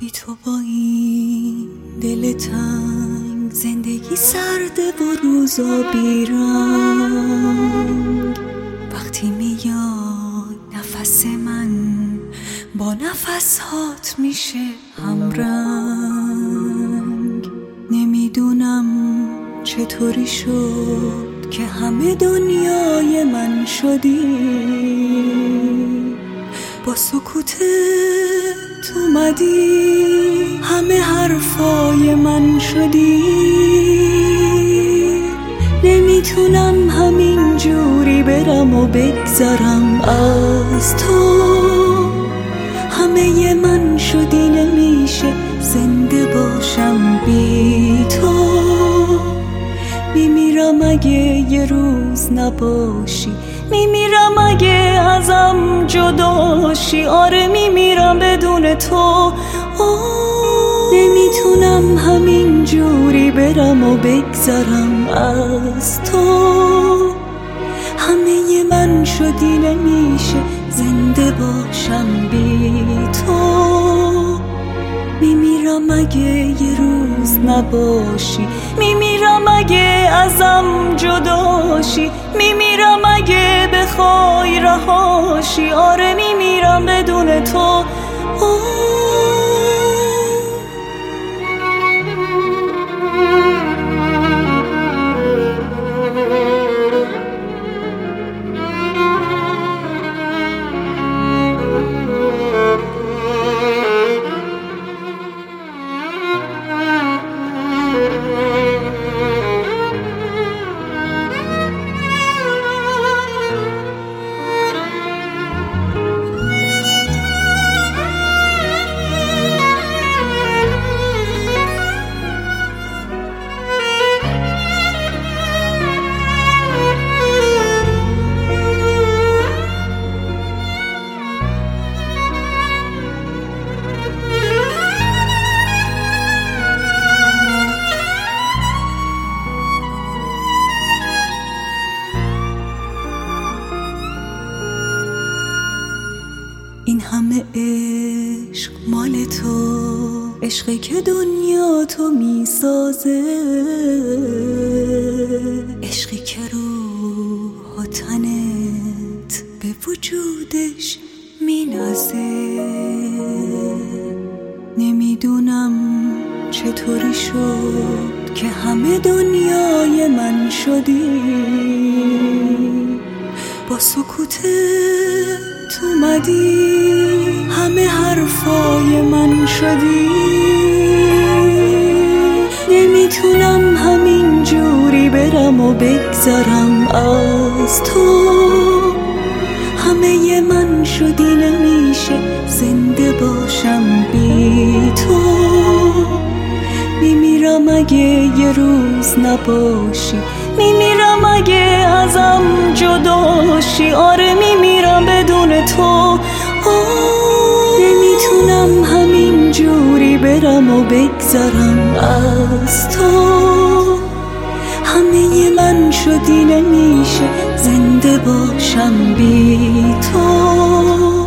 بی تو با این دل تنگ زندگی سرده و روزا بیرنگ. وقتی میاد نفس من با نفس هات میشه همرنگ. نمی‌دونم چطوری شد که همه دنیای من شدی. با سکوتت اومدی. همه حرفای من شدی. نمی‌تونم همین جوری برم و بگذرم از تو. همه من شدی نمیشه زنده باشم بی تو. میمیرم اگه یه روز نباشی. میمیرم اگه ازم جداشی آره میمیرم بدون تو. نمی‌تونم همین جوری برم و بگذرم از تو. همه من شدی نمیشه زنده باشم بی تو. میمیرم اگه یه روز نباشی. میمیرم اگه ازم جداشی میمیرم اگه مال تو. عشقی که دنیا تو می‌سازه. عشقی که روح و تنت به وجودش مینازه. نمی‌دونم چطوری شد که همه دنیای من شدی. با سکوتت اومدی. شدی؟ نمی‌تونم همین جوری برم و بگذرم از تو. همه من شدی نمیشه زنده باشم بی تو. میمیرم اگه یه روز نباشی. میمیرم اگه ازم جداشی آره میمیرم. برم و بگذرم از تو. همه من شدی نمیشه زنده باشم بی تو.